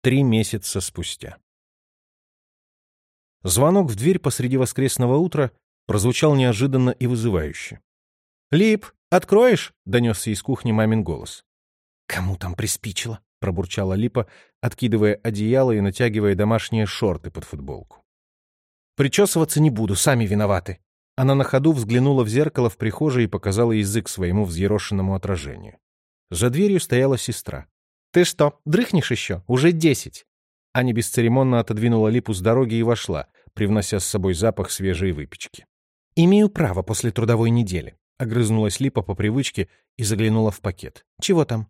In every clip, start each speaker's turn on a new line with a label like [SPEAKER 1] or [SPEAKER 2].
[SPEAKER 1] три месяца спустя. Звонок в дверь посреди воскресного утра прозвучал неожиданно и вызывающе. «Лип, откроешь?» — донесся из кухни мамин голос.
[SPEAKER 2] «Кому там приспичило?»
[SPEAKER 1] — пробурчала Липа, откидывая одеяло и натягивая домашние шорты под футболку.
[SPEAKER 2] «Причесываться не буду, сами виноваты».
[SPEAKER 1] Она на ходу взглянула в зеркало в прихожей и показала язык своему взъерошенному отражению. За дверью стояла сестра.
[SPEAKER 2] «Ты что, дрыхнешь еще? Уже десять!»
[SPEAKER 1] Аня бесцеремонно отодвинула Липу с дороги и вошла, привнося с собой запах свежей выпечки.
[SPEAKER 2] «Имею право после трудовой недели», —
[SPEAKER 1] огрызнулась Липа по привычке и заглянула в пакет.
[SPEAKER 2] «Чего там?»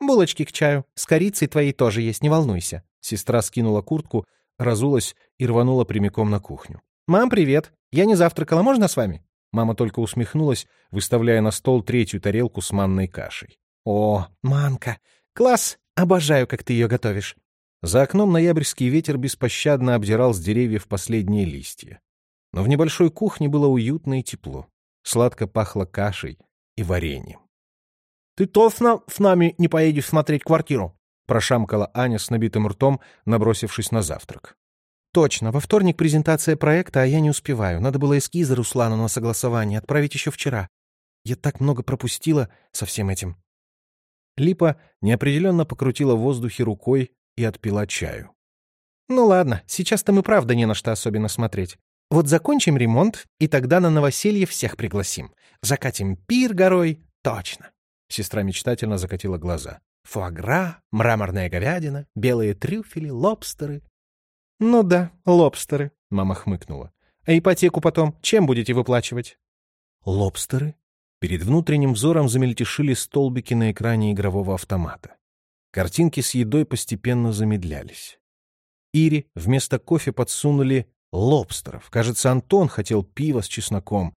[SPEAKER 2] «Булочки к чаю. С корицей твоей тоже есть, не волнуйся».
[SPEAKER 1] Сестра скинула куртку, разулась и рванула прямиком на кухню.
[SPEAKER 2] «Мам, привет! Я не завтракала, можно с вами?»
[SPEAKER 1] Мама только усмехнулась, выставляя на стол третью тарелку с манной кашей.
[SPEAKER 2] «О, манка! Класс! Обожаю, как ты ее готовишь!»
[SPEAKER 1] За окном ноябрьский ветер беспощадно обдирал с деревьев последние листья. Но в небольшой кухне было уютно и тепло. Сладко пахло кашей и вареньем.
[SPEAKER 2] «Ты точно с нами не поедешь смотреть квартиру?»
[SPEAKER 1] — прошамкала Аня с набитым ртом, набросившись на завтрак.
[SPEAKER 2] «Точно. Во вторник презентация проекта, а я не успеваю. Надо было эскизы Руслану на согласование отправить еще вчера. Я так много пропустила со всем этим».
[SPEAKER 1] Липа неопределенно покрутила в воздухе рукой и отпила чаю.
[SPEAKER 2] «Ну ладно, сейчас-то мы правда не на что особенно смотреть. Вот закончим ремонт, и тогда на новоселье всех пригласим. Закатим пир горой. Точно!»
[SPEAKER 1] Сестра мечтательно закатила глаза.
[SPEAKER 2] «Фуагра, мраморная говядина, белые трюфели, лобстеры». «Ну да, лобстеры», — мама хмыкнула. «А ипотеку потом чем будете выплачивать?»
[SPEAKER 1] «Лобстеры?» Перед внутренним взором замельтешили столбики на экране игрового автомата. Картинки с едой постепенно замедлялись. Ире вместо кофе подсунули лобстеров. Кажется, Антон хотел пива с чесноком.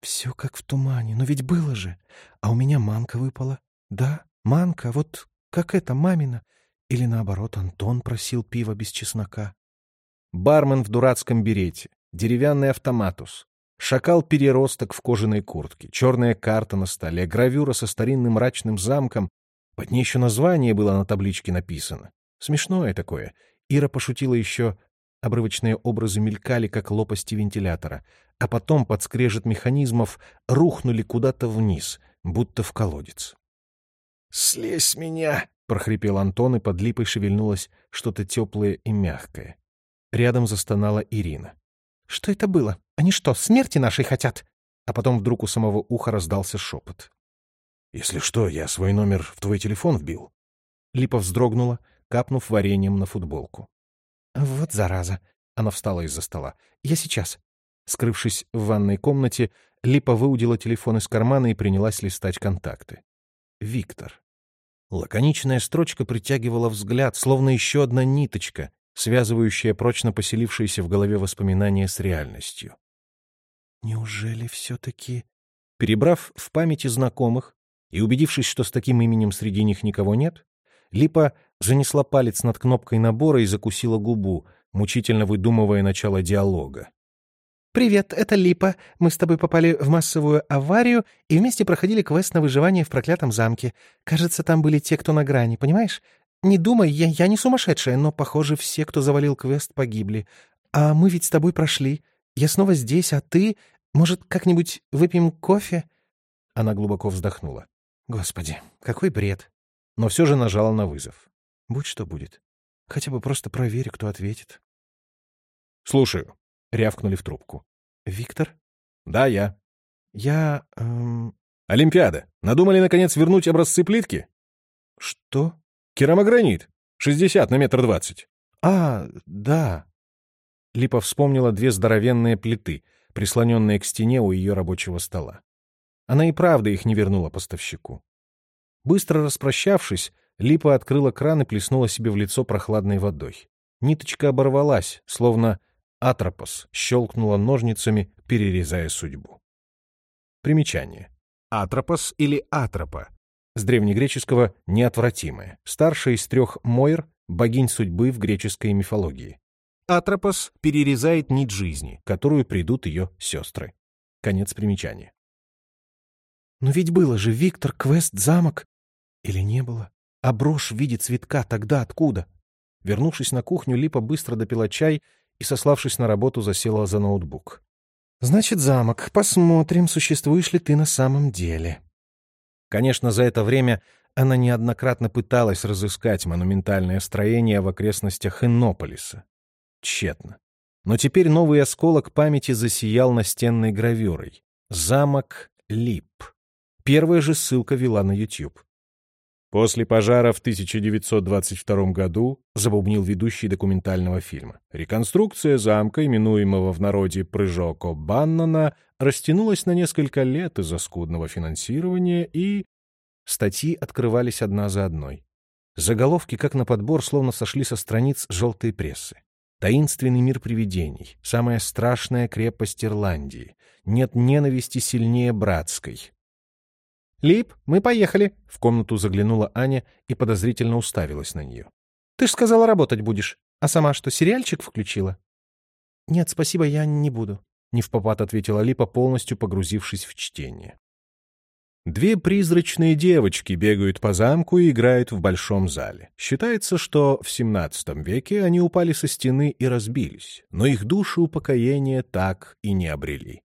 [SPEAKER 2] Все как в тумане, но ведь было же. А у меня манка выпала. Да, манка, вот как это, мамина. Или наоборот, Антон просил пива без чеснока.
[SPEAKER 1] Бармен в дурацком берете, деревянный автоматус, шакал-переросток в кожаной куртке, черная карта на столе, гравюра со старинным мрачным замком. Под ней еще название было на табличке написано. Смешное такое. Ира пошутила еще Обрывочные образы мелькали, как лопасти вентилятора, а потом под скрежет механизмов рухнули куда-то вниз, будто в колодец.
[SPEAKER 2] «Слезь меня!»
[SPEAKER 1] — прохрипел Антон, и под липой шевельнулось что-то теплое и мягкое. Рядом застонала Ирина.
[SPEAKER 2] «Что это было? Они что, смерти нашей хотят?»
[SPEAKER 1] А потом вдруг у самого уха раздался шепот. «Если что, я свой номер в твой телефон вбил». Липа вздрогнула, капнув вареньем на футболку.
[SPEAKER 2] «Вот зараза!» — она встала из-за стола. «Я сейчас».
[SPEAKER 1] Скрывшись в ванной комнате, Липа выудила телефон из кармана и принялась листать контакты. «Виктор». Лаконичная строчка притягивала взгляд, словно еще одна ниточка, связывающая прочно поселившиеся в голове воспоминания с реальностью.
[SPEAKER 2] «Неужели все-таки...»
[SPEAKER 1] Перебрав в памяти знакомых и убедившись, что с таким именем среди них никого нет, Липа занесла палец над кнопкой набора и закусила губу, мучительно выдумывая начало диалога.
[SPEAKER 2] «Привет, это Липа. Мы с тобой попали в массовую аварию и вместе проходили квест на выживание в проклятом замке. Кажется, там были те, кто на грани, понимаешь? Не думай, я, я не сумасшедшая, но, похоже, все, кто завалил квест, погибли. А мы ведь с тобой прошли. Я снова здесь, а ты... Может, как-нибудь выпьем кофе?»
[SPEAKER 1] Она глубоко вздохнула.
[SPEAKER 2] «Господи, какой бред!»
[SPEAKER 1] Но все же нажала на вызов.
[SPEAKER 2] Будь что будет. Хотя бы просто проверь, кто ответит.
[SPEAKER 1] «Слушаю», — рявкнули в трубку.
[SPEAKER 2] «Виктор?»
[SPEAKER 1] «Да, я».
[SPEAKER 2] «Я... Эм...
[SPEAKER 1] Олимпиада. Надумали, наконец, вернуть образцы плитки?»
[SPEAKER 2] «Что?»
[SPEAKER 1] «Керамогранит. 60 на метр двадцать».
[SPEAKER 2] «А, да».
[SPEAKER 1] Липа вспомнила две здоровенные плиты, прислоненные к стене у ее рабочего стола. Она и правда их не вернула поставщику. Быстро распрощавшись, Липа открыла кран и плеснула себе в лицо прохладной водой. Ниточка оборвалась, словно Атропос щелкнула ножницами, перерезая судьбу. Примечание. Атропос или Атропа. С древнегреческого «неотвратимое», старшая из трех Мойр, богинь судьбы в греческой мифологии. Атропос перерезает нить жизни, которую придут ее сестры. Конец примечания.
[SPEAKER 2] «Но ведь было же Виктор, квест, замок. Или не было? А брошь в виде цветка тогда откуда?
[SPEAKER 1] Вернувшись на кухню, Липа быстро допила чай и, сославшись на работу, засела за ноутбук.
[SPEAKER 2] «Значит, замок. Посмотрим, существуешь ли ты на самом деле».
[SPEAKER 1] Конечно, за это время она неоднократно пыталась разыскать монументальное строение в окрестностях Иннополиса. Тщетно. Но теперь новый осколок памяти засиял настенной гравюрой. Замок Лип. Первая же ссылка вела на YouTube. После пожара в 1922 году забубнил ведущий документального фильма. Реконструкция замка, именуемого в народе «Прыжок Баннона», растянулась на несколько лет из-за скудного финансирования и... Статьи открывались одна за одной. Заголовки, как на подбор, словно сошли со страниц желтой прессы. Таинственный мир привидений, самая страшная крепость Ирландии, нет ненависти сильнее братской,
[SPEAKER 2] «Лип, мы поехали!»
[SPEAKER 1] В комнату заглянула Аня и подозрительно уставилась на нее.
[SPEAKER 2] «Ты ж сказала, работать будешь. А сама что, сериальчик включила?» «Нет, спасибо, я не буду», — невпопад ответила Липа, полностью погрузившись в чтение.
[SPEAKER 1] Две призрачные девочки бегают по замку и играют в большом зале. Считается, что в XVII веке они упали со стены и разбились, но их души упокоения так и не обрели.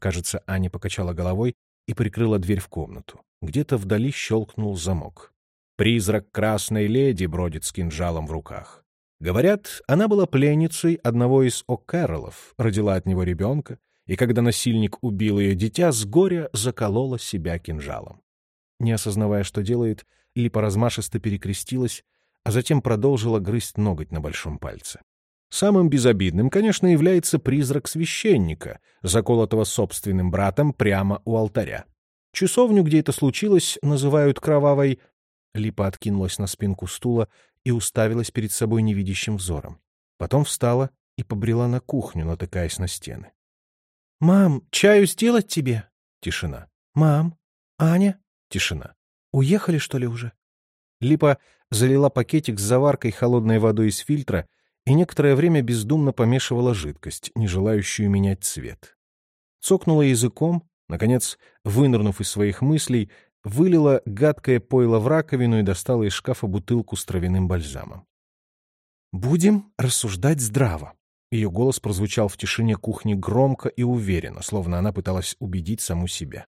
[SPEAKER 1] Кажется, Аня покачала головой и прикрыла дверь в комнату. Где-то вдали щелкнул замок. Призрак красной леди бродит с кинжалом в руках. Говорят, она была пленницей одного из О'Кэрроллов, родила от него ребенка, и когда насильник убил ее дитя, с горя заколола себя кинжалом. Не осознавая, что делает, Липа размашисто перекрестилась, а затем продолжила грызть ноготь на большом пальце. Самым безобидным, конечно, является призрак священника, заколотого собственным братом прямо у алтаря. Часовню, где это случилось, называют кровавой... Липа откинулась на спинку стула и уставилась перед собой невидящим взором. Потом встала и побрела на кухню, натыкаясь на стены.
[SPEAKER 2] «Мам, чаю сделать тебе?»
[SPEAKER 1] Тишина.
[SPEAKER 2] «Мам, Аня?»
[SPEAKER 1] Тишина.
[SPEAKER 2] «Уехали, что ли, уже?»
[SPEAKER 1] Липа залила пакетик с заваркой холодной водой из фильтра и некоторое время бездумно помешивала жидкость, не желающую менять цвет. Цокнула языком, наконец, вынырнув из своих мыслей, вылила гадкое пойло в раковину и достала из шкафа бутылку с травяным бальзамом.
[SPEAKER 2] «Будем рассуждать здраво».
[SPEAKER 1] Ее голос прозвучал в тишине кухни громко и уверенно, словно она пыталась убедить саму себя.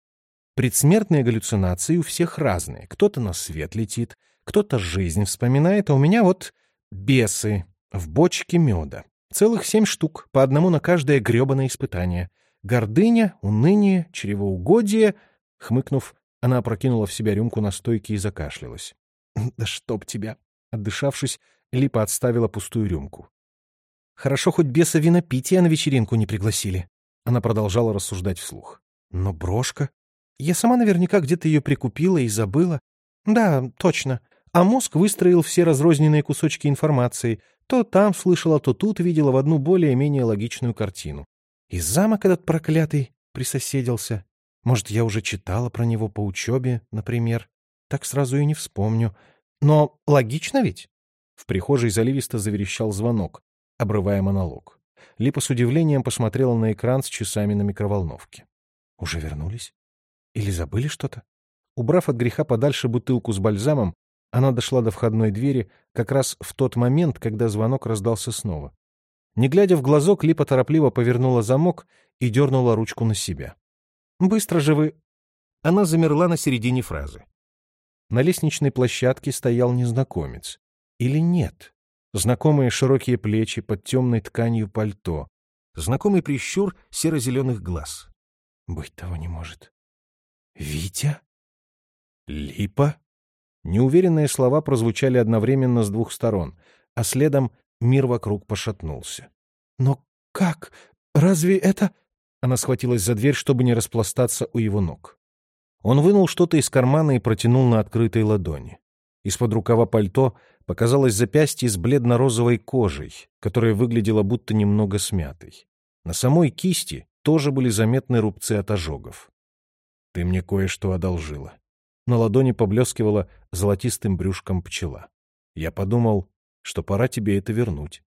[SPEAKER 1] Предсмертные галлюцинации у всех разные. Кто-то на свет летит, кто-то жизнь вспоминает, а у меня вот бесы, в бочке меда. Целых семь штук, по одному на каждое гребаное испытание. Гордыня, уныние, чревоугодие. Хмыкнув, она опрокинула в себя рюмку на стойке и закашлялась. «Да чтоб тебя!» Отдышавшись, Липа отставила пустую рюмку. «Хорошо, хоть беса винопития на вечеринку не пригласили». Она продолжала рассуждать вслух. «Но брошка? Я сама наверняка где-то ее прикупила и забыла. Да, точно. А мозг выстроил все разрозненные кусочки информации, то там слышала, то тут видела в одну более-менее логичную картину. И замок этот проклятый присоседился. Может, я уже читала про него по учебе, например. Так сразу и не вспомню. Но логично ведь? В прихожей заливисто заверещал звонок, обрывая монолог. Липа с удивлением посмотрела на экран с часами на микроволновке. Уже вернулись? Или забыли что-то? Убрав от греха подальше бутылку с бальзамом, она дошла до входной двери как раз в тот момент, когда звонок раздался снова. Не глядя в глазок, Липа торопливо повернула замок и дернула ручку на себя. «Быстро же вы...» Она замерла на середине фразы. На лестничной площадке стоял незнакомец. Или нет? Знакомые широкие плечи под темной тканью пальто. Знакомый прищур серо-зеленых глаз. Быть того не может. «Витя?» «Липа?» Неуверенные слова прозвучали одновременно с двух сторон, а следом мир вокруг пошатнулся.
[SPEAKER 2] «Но как? Разве это...»
[SPEAKER 1] Она схватилась за дверь, чтобы не распластаться у его ног. Он вынул что-то из кармана и протянул на открытой ладони. Из-под рукава пальто показалось запястье с бледно-розовой кожей, которая выглядела будто немного смятой. На самой кисти тоже были заметны рубцы от ожогов. «Ты мне кое-что одолжила», на ладони поблескивала золотистым брюшком пчела. Я подумал, что пора тебе это вернуть.